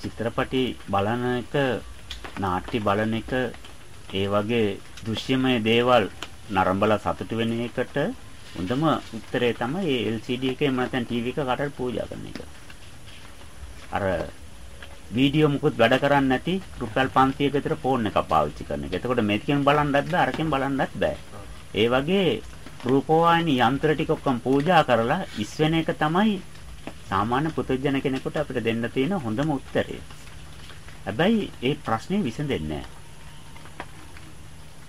චිත්‍රපටි බලන එක නාට්‍ය බලන එක ඒ වගේ දෘශ්‍යමය දේවල් නරඹලා සතුටු වෙන එකට හොඳම උත්තරේ තමයි මේ LCD එකේ නැත්නම් TV එක කටට පූජා කරන එක. අර වීඩියෝ මුකුත් වැඩ කරන්නේ නැති රුපියල් 500ක විතර ෆෝන් එකක් පාවිච්චි කරන එක. එතකොට මේකෙන් බලන්නත් බෑ අරකින් බලන්නත් බෑ. ඒ වගේ රූපවාහිනී යන්ත්‍ර ටික ඔක්කොම පූජා කරලා ඉස්වෙන එක තමයි සාමාන්‍ය පුදුජන කෙනෙකුට අපිට දෙන්න තියෙන හොඳම උත්තරය. හැබැයි ඒ ප්‍රශ්නේ විසඳෙන්නේ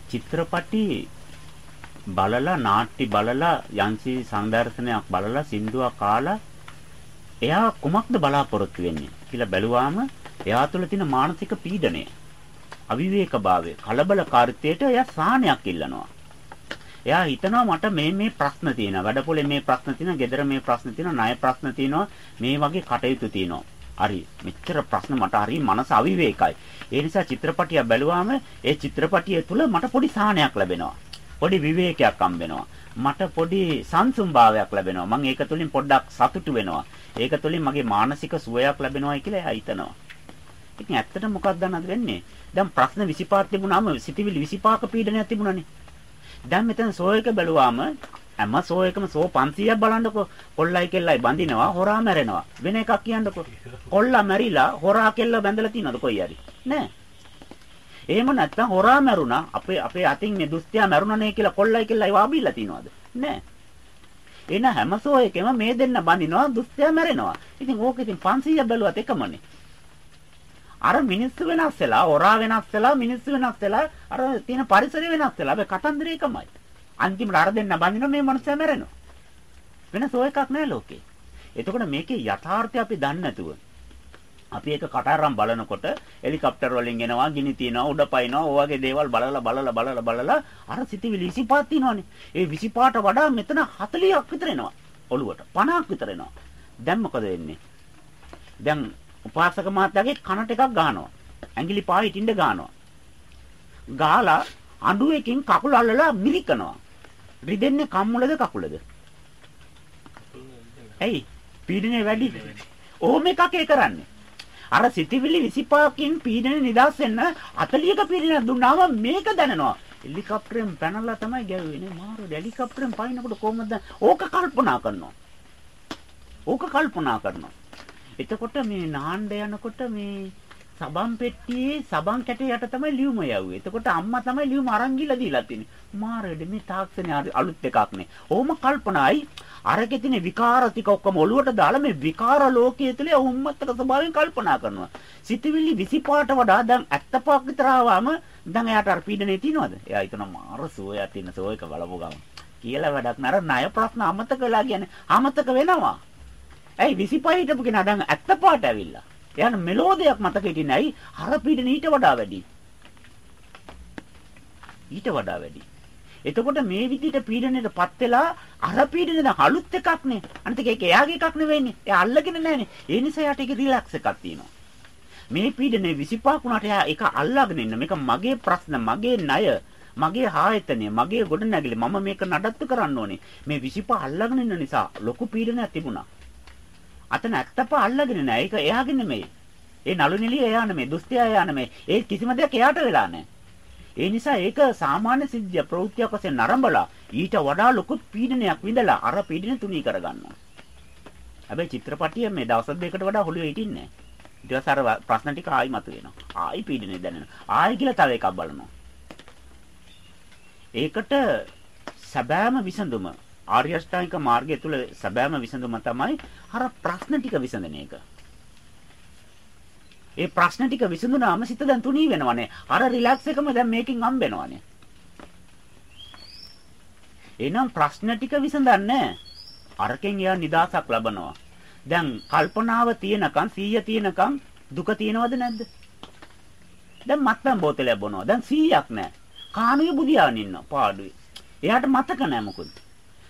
චිත්‍රපටි බලලා නාට්‍ය බලලා යන්සි සංදර්ශනයක් බලලා සින්දුවක් කාලා එයා කුමක්ද බලාපොරොත්තු වෙන්නේ කියලා බැලුවාම එයා තුළ තියෙන මානසික පීඩනය අවිවේකභාවය කලබලකාරීත්වයට එයා සාහනයක් ඉල්ලනවා එයා හිතනවා මට මේ මේ ප්‍රශ්න තියෙනවා. වැඩපොලේ මේ ප්‍රශ්න තියෙනවා, ගෙදර මේ ප්‍රශ්න තියෙනවා, ණය ප්‍රශ්න තියෙනවා, මේ වගේ කටයුතු තියෙනවා. හරි. මෙච්චර ප්‍රශ්න මට හරි මනස අවිවේකයි. ඒ නිසා චිත්‍රපටිය බැලුවාම ඒ චිත්‍රපටිය තුල මට පොඩි සාහනයක් ලැබෙනවා. පොඩි විවේකයක් හම්බෙනවා. මට පොඩි සංසුම්භාවයක් ලැබෙනවා. මම ඒක තුලින් පොඩ්ඩක් සතුටු වෙනවා. ඒක තුලින් මගේ මානසික සුවයක් ලැබෙනවායි කියලා එයා හිතනවා. ඉතින් ඇත්තට මොකක්ද නේද වෙන්නේ? දැන් ප්‍රශ්න 25ක් තිබුණාම සිතිවිලි 25ක පීඩනයක් තිබුණානේ. දැන් මෙතන සෝ එක බැලුවාම හැම සෝ එකම සෝ 500ක් බලන්නකො. කොල්ලයි කෙල්ලයි බඳිනවා හොරා මැරෙනවා. වෙන එකක් කියන්නකො. කොල්ලා මැරිලා හොරා කෙල්ල බැඳලා තියනවද කොයි හරි? නෑ. එහෙම නැත්නම් හොරා මැරුණා අපේ අපේ අතින් මේ දුස්තියා මැරුණනේ කියලා කොල්ලයි කෙල්ලයි වාබිලා තියනවද? නෑ. එන හැම සෝ එකෙම මේ දෙන්න බඳිනවා දුස්තියා මැරෙනවා. ඉතින් ඕක ඉතින් 500 බැලුවත් එකමනේ. අර මිනිස්සු වෙනස් වෙලා, හොරා වෙනස් වෙලා, මිනිස්සු වෙනස් වෙලා, අර තියෙන පරිසරය වෙනස් වෙලා. හැබැයි කතන්දරේ එකමයි. අන්තිමට අර දෙන්න බඳිනවා මේ මනුස්සයා මැරෙනවා. වෙන සෝ එකක් නැහැ ලෝකේ. එතකොට මේකේ යථාර්ථය අපි දන්නේ නැතුව අපි ඒක කටාරම් බලනකොට හෙලිකොප්ටර් වලින් එනවා, ගිනි තියනවා, උඩ පයින්නවා, ඔය වගේ දේවල් බලලා බලලා බලලා බලලා අර සිතිවිලි 25ක් තියෙනවානේ. ඒ 25ට වඩා මෙතන 40ක් විතර එනවා ඔළුවට. 50ක් විතර එනවා. දැන් මොකද වෙන්නේ? දැන් උපාසක මහත්තයාගේ කනට එකක් ගහනවා. ඇඟිලි පායි ටින්ඩ ගහනවා. ගාලා අඬුවකින් කකුල අල්ලලා මිරිකනවා. රිදෙන්නේ කම්මුලද කකුලද? ඇයි? පීඩනය වැඩි. ඕම එකක් ඒ කරන්නේ. අර සිටිවිලි 25කින් පීඩන නිදහස් වෙන්න 40ක පීඩනයක් දුන්නාම මේක දැනනවා. හෙලිකොප්ටරෙන් පැනලා තමයි ගැව්වේ මාරු හෙලිකොප්ටරෙන් පයින්නකොට කොහොමද ඕක කල්පනා කරනවා. ඕක කල්පනා කරනවා. එතකොට මේ නාන්න යනකොට මේ සබන් පෙට්ටියේ සබන් කැටේ යට තමයි ලියුම යවුවේ. එතකොට අම්මා තමයි ලියුම අරන් ගිහලා දීලා තියෙන්නේ. මාරෙඩ මේ තාක්ෂණයේ අලුත් එකක් නේ. ඕම කල්පනායි අරකේ තියෙන විකාර ටික ඔක්කොම ඔලුවට දාලා මේ විකාර ලෝකයේ තුල උම්මත්තක ස්වභාවයෙන් කල්පනා කරනවා. සිතවිලි 25ට වඩා දැන් 75ක් විතර ආවම දැන් එයාට අර පීඩනේ තියනවද? එයා හිතනවා මාර සෝයක් තියෙන සෝයක බලපු ගමන්. කියලා වැඩක් නර ණය ප්‍රශ්න අමතක වෙලා කියන්නේ අමතක වෙනවා. ඇයි 25 හිටපු කෙනා දැන් 75ට ඇවිල්ලා. එයාන මෙලෝදයක් මතක හිටින්නේ ඇයි? අර පීඩන ඊට වඩා වැඩි. ඊට වඩා වැඩි. එතකොට මේ විදිහට පීඩනයටපත් වෙලා අර පීඩනේ දැන් අලුත් එකක් නේ. අනිත් එක එයාගේ එකක් නෙවෙයිනේ. එයා අල්ලගෙන නැහනේ. ඒ නිසා යාට ඒක රිලැක්ස් එකක් තියෙනවා. මේ පීඩනේ 25 වුණාට එයා ඒක අල්ලාගෙන ඉන්න. මේක මගේ ප්‍රශ්න, මගේ ණය, මගේ ආයතනය, මගේ ගොඩනැගිලි. මම මේක නඩත්තු කරන්න ඕනේ. මේ 25 අල්ලාගෙන ඉන්න නිසා ලොකු පීඩනයක් තිබුණා. අතන ඇත්තප අල්ලගෙන නෑ. ඒක එයාගේ නෙමෙයි. ඒ නළු නිලිය එයා නෙමෙයි. දුස්තියා එයා නෙමෙයි. ඒ කිසිම දෙයක් එයාට වෙලා නෑ. ඒ නිසා ඒක සාමාන්‍ය සිද්ධිය ප්‍රවෘත්තියක් වශයෙන් නරඹලා ඊට වඩා ලොකු පීඩනයක් විඳලා අර පීඩන තුනී කරගන්නවා. හැබැයි චිත්‍රපටිය මේ දවස් දෙකකට වඩා හොළුවේ හිටින්නේ නෑ. ඊට පස්සේ අර ප්‍රශ්න ටික ආයි මතුවෙනවා. ආයි පීඩනේ දැනෙනවා. ආයි කියලා තව එකක් බලනවා. ඒකට සැබෑම විසඳුම ආර්ය අෂ්ටාංගික මාර්ගය තුල සැබෑම විසඳුම තමයි අර ප්‍රශ්න ටික විසඳන එක. ඒ ප්‍රශ්න ටික විසඳුනාම සිත දැන් තුනී වෙනවනේ. අර රිලැක්ස් එකම දැන් මේකෙන් හම්බෙනවනේ. එහෙනම් ප්‍රශ්න ටික විසඳන්නේ අරකින් එයා නිදාසක් ලබනවා. දැන් කල්පනාව තියෙනකන් 100 තියෙනකන් දුක තියෙනවද නැද්ද? දැන් මත්පැන් බෝතලයක් බොනවා. දැන් 100ක් නැහැ. කාණුවේ බුදියාගෙන ඉන්න පාඩුවේ. එයාට මතක නැහැ මොකද?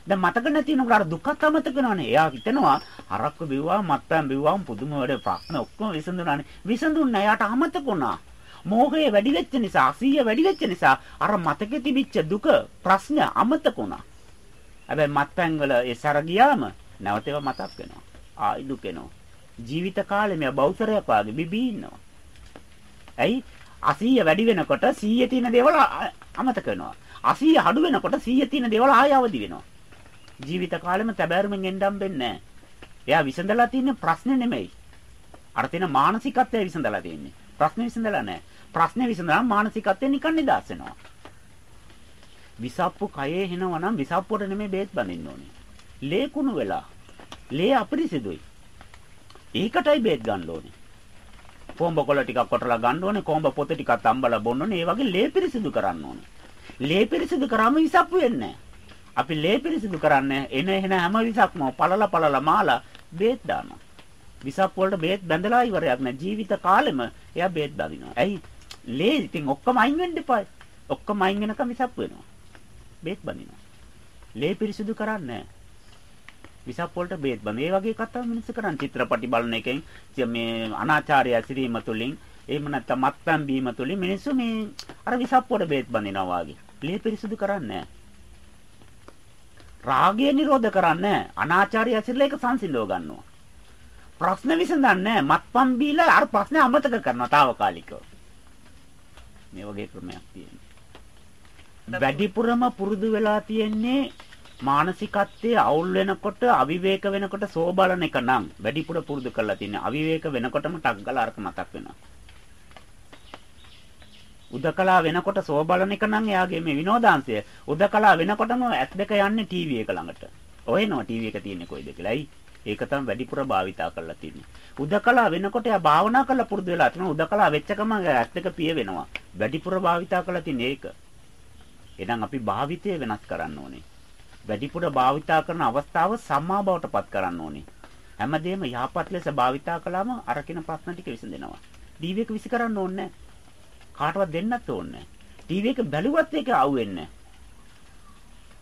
දැන් මතක නැති වෙනකොට අර දුකත් අමතක වෙනවනේ. එයා හිතනවා අරක්ක බිව්වා මත්පැන් බිව්වාම පුදුම වැඩ ප්‍රශ්න ඔක්කොම විසඳුණානේ. විසඳුන්නේ එයාට අමතක වුණා. මෝහය වැඩි වෙච්ච නිසා, අසීය වැඩි වෙච්ච නිසා අර මතකෙ තිබිච්ච දුක ප්‍රශ්න අමතක වුණා. හැබැයි මත්පැන් වල ඒ සැර ගියාම නැවත ඒවා මතක් වෙනවා. ආයි දුක එනවා. ජීවිත කාලෙ මෙයා බෞසරයක් වාගේ බිබී ඉන්නවා. ඇයි 80 වැඩි වෙනකොට 100 තියෙන දේවල් අමතක වෙනවා. 80 අඩු වෙනකොට 100 තියෙන දේවල් ආය අවදි වෙනවා. ජීවිත කාලෙම තැබෑරුමෙන් එන්නම් වෙන්නේ නැහැ. එයා විසඳලා තියෙන ප්‍රශ්නේ නෙමෙයි. අර තියෙන මානසිකත්වය විසඳලා තියෙන්නේ. ප්‍රශ්නේ විසඳලා නැහැ. ප්‍රශ්නේ විසඳලා මානසිකත්වයෙන් නිකන් නිදාස් වෙනවා. විසප්පු කයේ හෙනවා නම් විසප්පුවට නෙමෙයි බේත් බඳින්න ඕනේ. ලේ කුණු වෙලා. ලේ අපිරිසිදුයි. ඒකටයි බේත් ගන්න ඕනේ. කොඹ කොළ ටිකක් කොටලා ගන්න ඕනේ. කොඹ පොත ටිකක් අම්බලා බොන්න ඕනේ. ඒ වගේ ලේ පිරිසිදු කරන්න ඕනේ. ලේ පිරිසිදු කරාම විසප්පු වෙන්නේ අපි ලේ පිරිසිදු කරන්නේ එන එන හැම විසක්ම පළල පළල මාලා බේත් දානවා. විසප්පු වලට බේත් බැඳලා ඉවරයක් නෑ. ජීවිත කාලෙම එයා බේත් බඳිනවා. ඇයි? ලේ ඉතින් ඔක්කොම අයින් වෙන්න එපා. ඔක්කොම අයින් වෙනකම් විසප්පු වෙනවා. බේත් බඳිනවා. ලේ පිරිසිදු කරන්නේ විසක් වලට බේත් බඳ. ඒ වගේ කතා මිනිස්සු කරන්නේ චිත්‍රපටි බලන එකෙන් මේ අනාචාරය ඇසිරීම තුළින් එහෙම නැත්නම් මත්පැන් බීම තුළින් මිනිස්සු මේ අර විසක් වල බේත් බඳිනවා වගේ. ලේ පිරිසිදු කරන්නේ රාගය නිරෝධ කරන්නේ අනාචාරය ඇසිරලා ඒක සංසිඳව ගන්නවා. ප්‍රශ්න විසඳන්නේ මත්පැන් බීලා අර ප්‍රශ්නේ අමතක කරනවා తాවකාලිකව. මේ වගේ ක්‍රමයක් තියෙනවා. වැඩිපුරම පුරුදු වෙලා තියෙන්නේ මානසිකත්වයේ අවුල් වෙනකොට අවිවේක වෙනකොට සෝබලන එක නම් වැඩිපුර පුරුදු කරලා තියෙන්නේ අවිවේක වෙනකොටම ටක් ගාලා අරක මතක් වෙනවා. උදකලා වෙනකොට සෝබලන එක නම් එයාගේ මේ විනෝදාංශය උදකලා වෙනකොටම ඇස් දෙක යන්නේ ටීවී එක ළඟට. ඔයනවා ටීවී එක තියෙන්නේ කොයිද කියලායි. ඒක තමයි වැඩිපුර භාවිතා කරලා තියෙන්නේ. උදකලා වෙනකොට එයා භාවනා කරලා පුරුදු වෙලා තියෙනවා. උදකලා වෙච්ච ගමන් ඇස් දෙක පිය වෙනවා. වැඩිපුර භාවිතා කරලා තියෙන්නේ ඒක. එහෙනම් අපි භාවිතය වෙනස් කරන්න ඕනේ. වැඩිපුර භාවිතා කරන අවස්ථාව සම්මා බවට පත් කරන්න ඕනේ. හැමදේම යහපත් ලෙස භාවිතා කළාම අර කින ප්‍රශ්න ටික විසඳෙනවා. ටීවී එක විසි කරන්න ඕනේ කාටවත් දෙන්නත් ඕනේ ටීවී එක බැලුවත් ඒක අවුෙන්නේ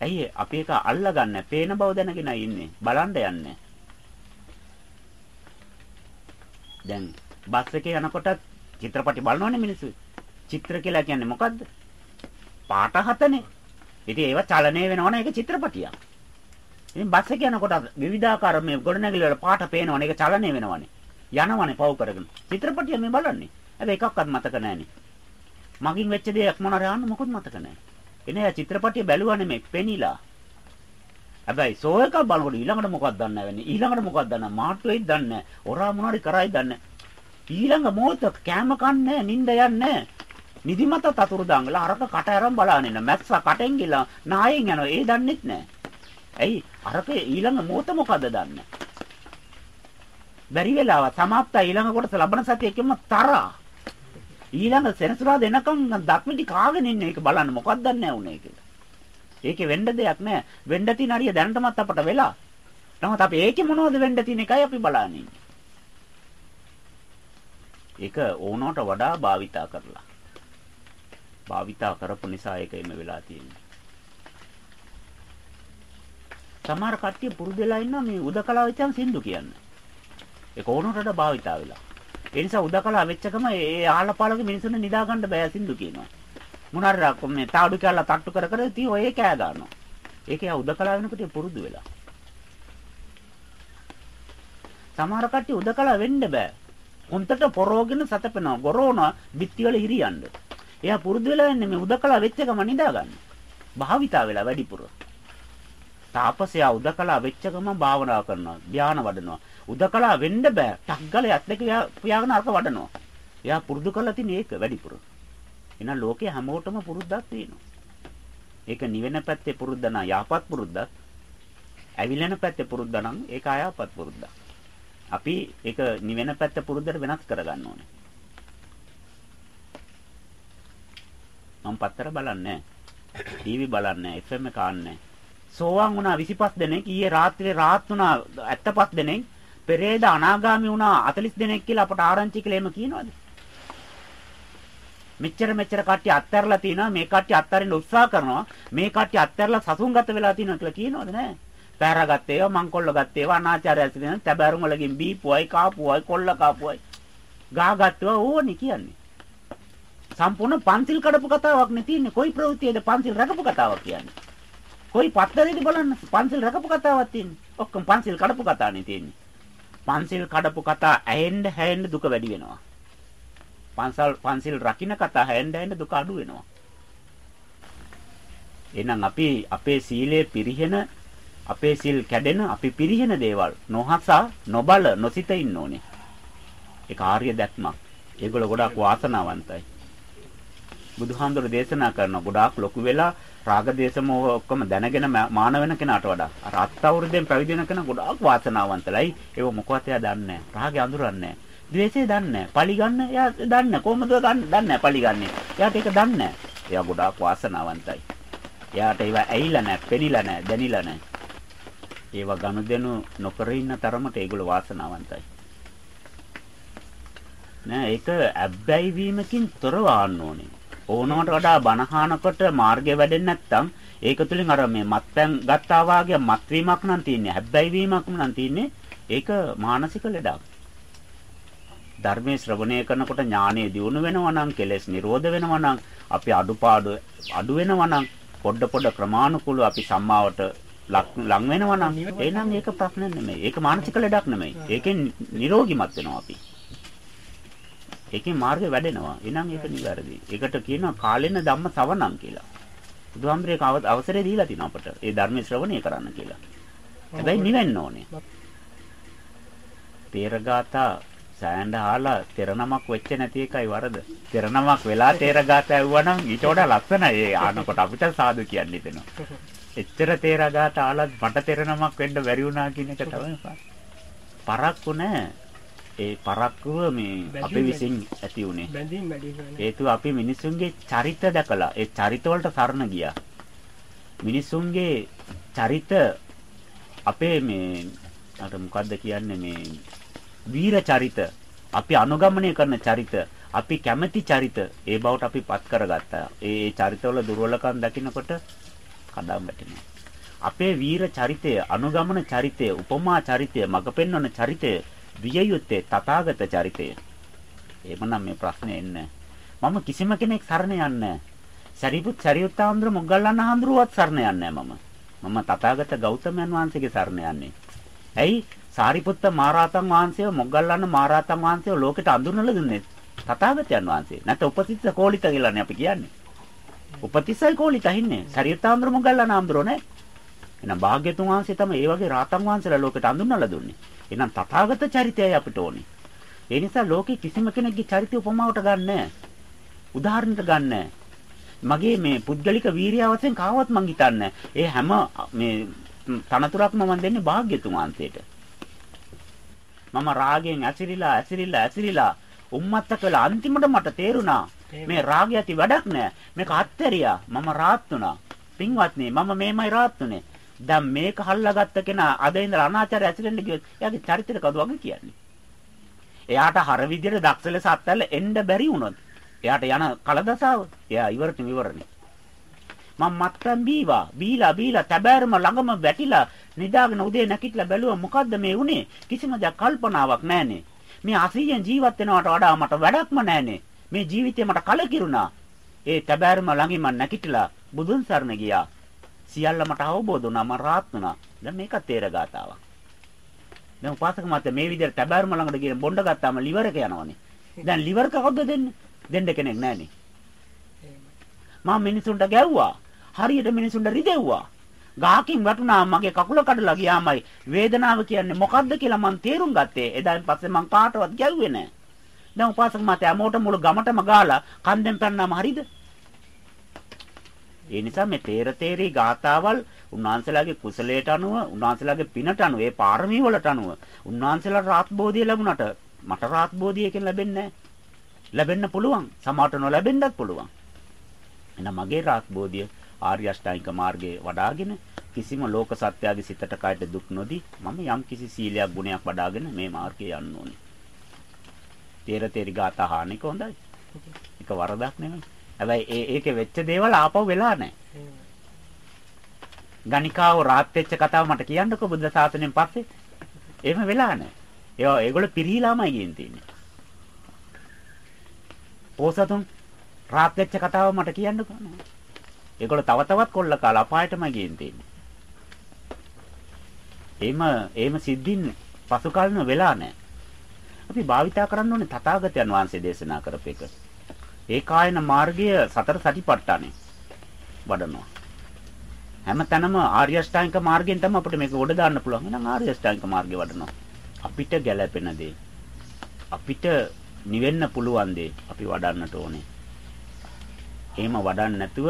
ඇයි අපි ඒක අල්ලගන්න පේන බව දැනගෙන ඉන්නේ බලන්න යන්නේ දැන් බස් එකේ යනකොට චිත්‍රපටි බලනවනේ මිනිස්සු චිත්‍ර කියලා කියන්නේ මොකද්ද පාට හතනේ. ඉතින් ඒව චලනය වෙනවනේ ඒක චිත්‍රපටියක්. ඉතින් බස් එක යනකොට විවිධාකාර මේ ගොඩනැගිලි වල පාට පේනවනේ ඒක චලනය වෙනවනේ. යනවනේ පව් කරගෙන. චිත්‍රපටිය මේ බලන්නේ. හැබැයි එකක්වත් මතක නැහනේ. මගින් වෙච්ච දෙයක් මොනාර යන්න මොකොත් මතක නැහැ. එනේ චිත්‍රපටිය බැලුවා නෙමෙයි පෙනිලා. හැබැයි සෝ එක බලනකොට ඊළඟට මොකක්ද දන්නේ නැවෙන්නේ. ඊළඟට මොකක්ද දන්නේ මාට්ටුවෙයි දන්නේ නැහැ. ඔරා මොනාරි කරයි දන්නේ ඊළඟ මොහොත කැම කන්නේ නිින්ද යන්නේ නිදිමත තතුරු දඟලා අරක කට අරන් බලාගෙන ඉන්න. මැස්සා කටෙන් ගිලා නායෙන් යනවා. ඒ දන්නෙත් නෑ ඇයි? අරක ඊළඟ මොහොත මොකද දන්නේ? බැරි වෙලාව සමාප්ත ඊළඟ කොටස ලබන සතියේකම තරහා. ඊළඟ සෙනසුරාද එනකම් දක්මිටි කාගෙන ඉන්න එක බලන්න මොකක්ද දන්නේ උනේ කියලා ඒකේ වෙන්න දෙයක් නෑ වෙන්න තියෙන හරිය දැනටමත් අපට වෙලා නමුත් අපි ඒකේ මොනවද වෙන්න තියෙන එකයි අපි බලන්නේ ඒක ඕනකට වඩා භාවිතා කරලා භාවිතා කරපු නිසා ඒක එම වෙලා තියෙන්නේ. සමහර කට්ටිය පුරුදු වෙලා ඉන්නවා මේ උදකලා වෙච්චම සින්දු කියන්න. ඒක ඕනකට භාවිතා වෙලා. ඒ නිසා උදකලා වෙච්චකම ඒ ආහලපාලගේ මිනිස්සුන්ට නිදා ගන්න බෑ සින්දු කියනවා. මොනාරක් මේ තාඩු කැල්ල තට්ටු කර කර ඉතින් ඔය කෑ ගන්නවා. ඒක යා උදකලා වෙනකොට පුරුදු වෙලා. සමහර කට්ටිය උදකලා වෙන්න බෑ. හොන්තට පොරෝගෙන සතපෙනවා. ගොරෝනා බිත්ති වල හිරියන්නේ. එයා පුරුදු වෙලා ඉන්නේ මේ උදකලා වෙච්ච ගම නිදා ගන්න. භාවිතා වෙලා වැඩිපුර. තාපසයා උදකලා වෙච්ච ගම භාවනා කරනවා, ධානය වඩනවා. උදකලා වෙන්න බෑ. ටග්ගල යත් දෙක පියාගෙන අරක වඩනවා. එයා පුරුදු කරලා තියෙන ඒක වැඩිපුර. එහෙනම් ලෝකේ හැමෝටම පුරුද්දක් තියෙනවා. ඒක නිවෙන පැත්තේ පුරුද්ද නම් යහපත් පුරුද්දක්. ඇවිලෙන පැත්තේ පුරුද්ද නම් ඒක අයහපත් පුරුද්දක්. අපි ඒක නිවෙන පැත්ත පුරුද්දට වෙනස් කරගන්න ඕනේ. මම පත්තර බලන්නේ ටීවී බලන්නේ FM එක ආන්නේ සෝවාන් වුණා 25 දෙනෙක් ඊයේ රාත්‍රියේ රාත් වුණා 75 දෙනෙක් පෙරේද අනාගාමි වුණා 40 දෙනෙක් කියලා අපට ආරංචි කියලා එහෙම කියනවාද මෙච්චර මෙච්චර කට්ටිය අත්හැරලා තිනවා මේ කට්ටිය අත්හරින්න උත්සාහ කරනවා මේ කට්ටිය අත්හැරලා සසුන්ගත වෙලා තිනවා කියලා කියනවද නෑ පෑරගත්තේ ඒවා මංකොල්ල ගත්තේ ඒවා අනාචාරය ඇසිරෙන තැබෑරුම් වලකින් බීපුවයි කාපුවයි කොල්ල කාපුවයි ගාගත්තුවා ඕනි කියන්නේ සම්පූර්ණ පන්සිල් කඩපු කතාවක් නේ තියෙන්නේ. කොයි ප්‍රවෘත්තියේද පන්සිල් රැකපු කතාවක් කියන්නේ? කොයි පත්තරේද බලන්න පන්සිල් රැකපු කතාවක් තියෙන්නේ. ඔක්කොම පන්සිල් කඩපු කතානේ තියෙන්නේ. පන්සිල් කඩපු කතා ඇහෙන්න හැෙන්න දුක වැඩි වෙනවා. පන්සල් පන්සිල් රකින්න කතා හැෙන්න හැෙන්න දුක අඩු වෙනවා. එහෙනම් අපි අපේ සීලය පිරිහෙන අපේ සිල් කැඩෙන අපි පිරිහෙන දේවල් නොහසා නොබල නොසිත ඉන්න ඕනේ. ඒක ආර්ය දැක්මක්. ඒගොල්ලෝ ගොඩාක් වාසනාවන්තයි. බුදුහාමුදුර දේශනා කරන ගොඩාක් ලොකු වෙලා රාග දේශ මොහ ඔක්කොම දැනගෙන මාන වෙන කෙනාට වඩා අර අත් අවුරුද්දෙන් පැවිදි වෙන කෙනා ගොඩාක් වාසනාවන්තලයි. ඒක මොකවත් එයා දන්නේ නැහැ. රාගය අඳුරන්නේ නැහැ. ද්වේෂය දන්නේ නැහැ. පලි ගන්න එයා දන්නේ නැහැ. කොහොමද ගන්න දන්නේ නැහැ පලි ගන්නෙ. එයාට ඒක දන්නේ නැහැ. එයා ගොඩාක් වාසනාවන්තයි. එයාට ඒවා ඇහිලා නැහැ, පෙනිලා නැහැ, දැනිලා නැහැ. ඒවා ගනුදෙනු නොකර ඉන්න තරමට ඒගොල්ලෝ වාසනාවන්තයි. නෑ ඒක ඇබ්බැහි වීමකින් තොරව ආන්න ඕනේ. ඕනවට වඩා බනහනකොට මාර්ගය වැඩෙන්නේ නැත්නම් ඒක තුලින් අර මේ මත්පැන් ගත්තා වාගේ මත්වීමක් නම් තියෙන්නේ. හැබ්බැයි වීමක් නම් තියෙන්නේ. ඒක මානසික ලෙඩක්. ධර්මයේ ශ්‍රවණය කරනකොට ඥානෙ දියුණු වෙනවා නම් කෙලෙස් නිරෝධ වෙනවා නම් අපි අඩුපාඩු අඩු වෙනවා නම් පොඩ පොඩ ක්‍රමානුකූලව අපි සම්මාවට ලං වෙනවා නම් එහෙනම් ඒක ප්‍රශ්න නෙමෙයි. ඒක මානසික ලෙඩක් නෙමෙයි. ඒකෙන් නිරෝගිමත් වෙනවා අපි. ඒකේ මාර්ගය වැඩෙනවා. එහෙනම් ඒක නිවැරදි. ඒකට කියනවා කාලෙන ධම්ම සවණම් කියලා. බුදුහාමුදුරේ අවසරය දීලා තිනවා අපට. ඒ ධර්ම ශ්‍රවණය කරන්න කියලා. හැබැයි නිවෙන්න ඕනේ. තේරගාතා සෑඳ ආලා තෙරනමක් වෙච්ච නැති එකයි වරද. තෙරනමක් වෙලා තේරගාතා ඇව්වනම් ඊට වඩා ලස්සනයි. ඒ ආනකොට අපිට සාදු කියන්න හිතෙනවා. එච්චර තේරගාතා ආලා මට තෙරනමක් වෙන්න බැරි වුණා කියන එක තමයි පරක්කු නෑ. ඒ පරක්කුව මේ අපි විසින් ඇති උනේ. හේතුව අපි මිනිසුන්ගේ චරිත දැකලා ඒ චරිත වලට සරණ ගියා. මිනිසුන්ගේ චරිත අපේ මේ අර මොකද්ද කියන්නේ මේ වීර චරිත අපි අනුගමනය කරන චරිත අපි කැමැති චරිත ඒ බවට අපි පත් කරගත්තා. ඒ ඒ චරිතවල දුර්වලකම් දකිනකොට කඩාම් වැටෙනවා. අපේ වීර චරිතය, අනුගමන චරිතය, උපමා චරිතය, මඟ පෙන්වන චරිතය විය යුත්තේ තථාගත චරිතය. එහෙමනම් මේ ප්‍රශ්නේ එන්නේ මම කිසිම කෙනෙක් සරණ යන්නේ සරිපුත් සරියුත් ආන්දර මොග්ගල්ලාන ආන්දරුවත් සරණ යන්නේ මම. මම තථාගත ගෞතමයන් වහන්සේගේ සරණ යන්නේ. ඇයි සාරිපුත්ත මහරහතන් වහන්සේව මොග්ගල්ලාන මහරහතන් වහන්සේව ලෝකෙට අඳුරනලා දුන්නේ තථාගතයන් වහන්සේ. නැත්නම් උපතිස්ස කෝලිත කියලානේ අපි කියන්නේ. උපතිස්සයි කෝලිත හින්නේ. සරියුත් ආන්දර මොග්ගල්ලාන ආන්දරෝ නේ. එහෙනම් භාග්‍යතුන් වහන්සේ තමයි ඒ වගේ රාතන් වහන්සේලා ලෝකෙට අඳුන්වලා දුන්නේ. එහෙනම් තථාගත චරිතයයි අපිට ඕනේ. ඒ නිසා ලෝකේ කිසිම කෙනෙක්ගේ චරිතය උපමාවට ගන්නෑ. උදාහරණයට ගන්නෑ. මගේ මේ පුද්ගලික වීරිය වශයෙන් කාවත් මං හිතන්නේ ඒ හැම මේ තනතුරක්ම මම දෙන්නේ භාග්‍යතුන් වහන්සේට. මම රාගයෙන් ඇසිරිලා ඇසිරිලා ඇසිරිලා උම්මත්තක වෙලා අන්තිමට මට තේරුණා මේ රාගය ඇති වැඩක් නෑ. මේක අත්හැරියා. මම රාත් වුණා. පින්වත්නි මම මේමයි රාත් වුනේ. දැන් මේක හල්ලාගත්ත කෙනා අද ඉඳලා අනාචාරය ඇසිරෙන්න ගියොත් එයාගේ චරිතෙට කවුද වගේ කියන්නේ. එයාට හර විදියට දක්ෂ ලෙස අත්හැරල එන්න බැරි වුණොත් එයාට යන කලදසාව. එයා ඉවරට ඉවරනේ. මම මත්තම් බීවා බීලා බීලා තැබෑරම ළඟම වැටිලා නිදාගෙන උදේ නැගිටලා බැලුවා මොකද්ද මේ උනේ කිසිම දෙයක් කල්පනාවක් නැහනේ. මේ අසීයෙන් ජීවත් වෙනවට වඩා මට වැඩක්ම නැහනේ. මේ ජීවිතේ මට කලකිරුණා. ඒ තැබෑරම ළඟින් මම නැගිටලා බුදුන් සරණ ගියා. සියල්ල මට අවබෝධ වුණා මම රාත් වුණා. දැන් මේක තේරගතාවක්. දැන් උපාසක මාත්‍ය මේ විදිහට තැබෑරුම ළඟට ගිහින් බොණ්ඩ ගත්තාම liver එක යනවනේ. දැන් liver කවුද දෙන්නේ? දෙන්න කෙනෙක් නැහනේ. මම මිනිසුන්ට ගැව්වා. හරියට මිනිසුන්ට රිදෙව්වා. ගහකින් වැටුණා මගේ කකුල කඩලා ගියාමයි වේදනාව කියන්නේ මොකද්ද කියලා මං තේරුම් ගත්තේ. එදායින් පස්සේ මං කාටවත් ගැව්වේ නැහැ. දැන් උපාසක මාත්‍ය හැමෝට මුළු ගමටම ගාලා කන්දෙන් පැන්නාම හරිද? ඒ නිසා මේ තේර තේරී ගාතාවල් උන්වහන්සේලාගේ කුසලයට අනුව උන්වහන්සේලාගේ පිනට අනුව ඒ පාරමී වලට අනුව උන්වහන්සේලා රාත්බෝධිය ලැබුණට මට රාත්බෝධියකින් ලැබෙන්නේ ලැබෙන්න පුළුවන් සමහරට නොලැබෙන්නත් පුළුවන් එහෙනම් මගේ රාත්බෝධිය ආර්ය අෂ්ටාංගික මාර්ගයේ වඩාගෙන කිසිම ලෝක සත්‍යයේ සිතට කයට දුක් නොදී මම යම් කිසි සීලයක් ගුණයක් වඩාගෙන මේ මාර්ගයේ යන්න ඕනේ. තේර තේරි ගාථා හානික හොඳයි. ඒක වරදක් නෙමෙයි. හැබැයි ඒ ඒකේ වෙච්ච දේවල් ආපහු වෙලා නැහැ. ගණිකාව රාත් වෙච්ච කතාව මට කියන්නකෝ බුද්ධ ශාසනයෙන් පස්සේ. එහෙම වෙලා නැහැ. ඒවා ඒගොල්ලෝ පිරිහිලාමයි ගින් තින්නේ. පෝසතුන් රාත් වෙච්ච කතාව මට කියන්නකෝ. ඒගොල්ලෝ තව තවත් කොල්ල කාලා අපායටම ගින් තින්නේ. එහෙම එහෙම සිද්ධින් පසු කාලින වෙලා නැහැ. අපි භාවිතා කරන්න ඕනේ තථාගතයන් වහන්සේ දේශනා කරපු එක. ඒකායන මාර්ගය සතර සතිපට්ඨානේ වඩනවා. හැම තැනම ආර්ය අෂ්ටාංගික මාර්ගයෙන් තමයි අපිට මේක උඩ දාන්න පුළුවන්. එහෙනම් ආර්ය අෂ්ටාංගික මාර්ගය වඩනවා. අපිට ගැළපෙන දේ අපිට නිවෙන්න පුළුවන් දේ අපි වඩන්නට ඕනේ. එහෙම වඩන්න නැතුව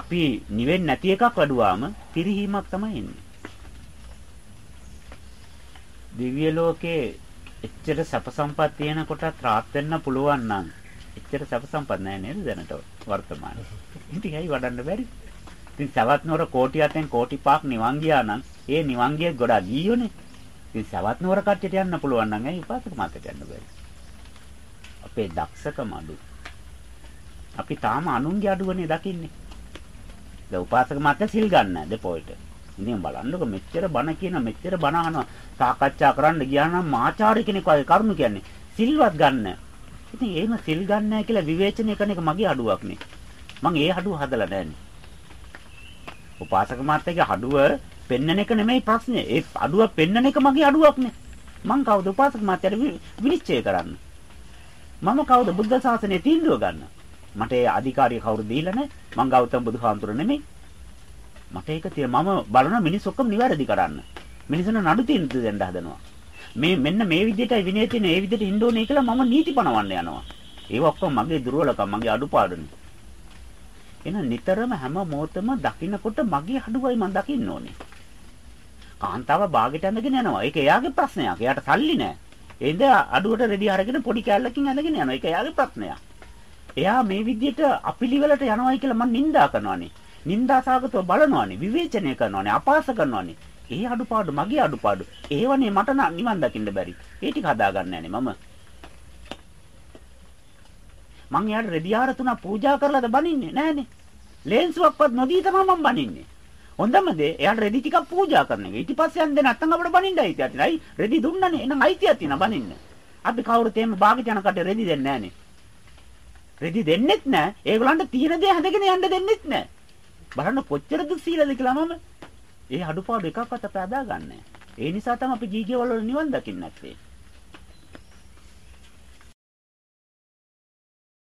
අපි නිවෙන්නේ නැති එකක් වඩුවාම පිරිහීමක් තමයි එන්නේ. දිව්‍ය ලෝකේ එච්චර සැප සම්පත් තියෙන කොටත් රාත් වෙන්න පුළුවන් නම් එච්චර සැප සම්පත් නැහැ නේද දැනට වර්තමානයේ. ඉතින් ඇයි වඩන්න බැරි? ඉතින් සවැත් නුවර කෝටි අතෙන් කෝටි පහක් නිවන් ගියා නම් ඒ නිවන් ගියේ ගොඩක් ගියෝනේ. ඉතින් සවැත් නුවර කට්ටියට යන්න පුළුවන් නම් ඇයි උපාසක මාතට යන්න බැරි? අපේ දක්ෂකම අඩු. අපි තාම අනුන්ගේ අඩුවනේ දකින්නේ. දැන් උපාසක මාතට සිල් ගන්න දෙපොයිට. ඉතින් බලන්නකො මෙච්චර බණ කියන මෙච්චර බණ අහනවා සාකච්ඡා කරන්න ගියා නම් මාචාර්ය කෙනෙක් වගේ කරුණු කියන්නේ සිල්වත් ගන්න. ඉතින් එහෙම සිල් ගන්න නැහැ කියලා විවේචනය කරන එක මගේ අඩුවක් නේ. මං ඒ අඩුව හදලා නැහැනේ. උපාසක මාත්‍යගේ අඩුව පෙන්නන එක නෙමෙයි ප්‍රශ්නේ. ඒ අඩුව පෙන්නන එක මගේ අඩුවක් නේ. මං කවුද උපාසක මාත්‍යට විනිශ්චය කරන්න? මම කවුද බුද්ධ ශාසනය තීන්දුව ගන්න? මට ඒ අධිකාරිය කවුරු දීලා නැහැ. මං ගෞතම බුදුහාමුදුර නෙමෙයි. මට ඒක තිය මම බලන මිනිස් ඔක්කොම නිවැරදි කරන්න. මිනිසුන් නඩු තීන්දුව දෙන්න හදනවා. මේ මෙන්න මේ විදිහටයි විනය තියෙන ඒ විදිහට ඉන්න ඕනේ කියලා මම නීති පනවන්න යනවා. ඒක ඔක්කොම මගේ දුර්වලකම් මගේ අඩුපාඩුනේ. එහෙනම් නිතරම හැම මොහොතම දකින්නකොට මගේ අඩුවයි මම දකින්න ඕනේ. කාන්තාව බාගෙට ඇඳගෙන යනවා. ඒක එයාගේ ප්‍රශ්නයක්. එයාට සල්ලි නැහැ. ඒද අඩුවට රෙදි අරගෙන පොඩි කැල්ලකින් ඇඳගෙන යනවා. ඒක එයාගේ ප්‍රශ්නයක්. එයා මේ විදිහට අපිලිවලට යනවායි කියලා මම නිඳා කරනවානේ. නිന്ദාසගතව බලනවානේ විවේචනය කරනවානේ අපාස කරනවානේ ඒ අඩුපාඩු මගේ අඩුපාඩු. ඒවනේ මට නිවන් දකින්න බැරි. ඒ ටික හදාගන්න යන්නේ මම. මං යාට රෙදියාර තුන පූජා කරලාද බනින්නේ? නෑනේ ලේන්සුවක්වත් නොදී තමයි මම බනින්නේ. හොඳම දේ එයාට රෙදි ටිකක් පූජා කරන එක ඊට පස්සේ යන්නේ නැත්නම් අපිට බනින්න අයිතියක් නෑ. රෙදි දුන්නනේ. එහෙනම් අයිතියක් තියෙනවා බනින්න. අපි කවුරුත් එහෙම භාගිත යන කට රෙදි දෙන්නේ නෑනේ රෙදි දෙන්නෙත් නෑ. ඒගොල්ලන්ට තියෙන දේ හැදගෙන යන්න දෙන්නෙත් නෑ. බලන්න කොච්චර දුස්සීලද කියලා මම. ඒ අඩුපාඩු එකක්වත් අපේ අදාගන්නේ. ඒ නිසා තමයි අපි ජීගේ වල නිවන් දකින්නේ නැත්තේ.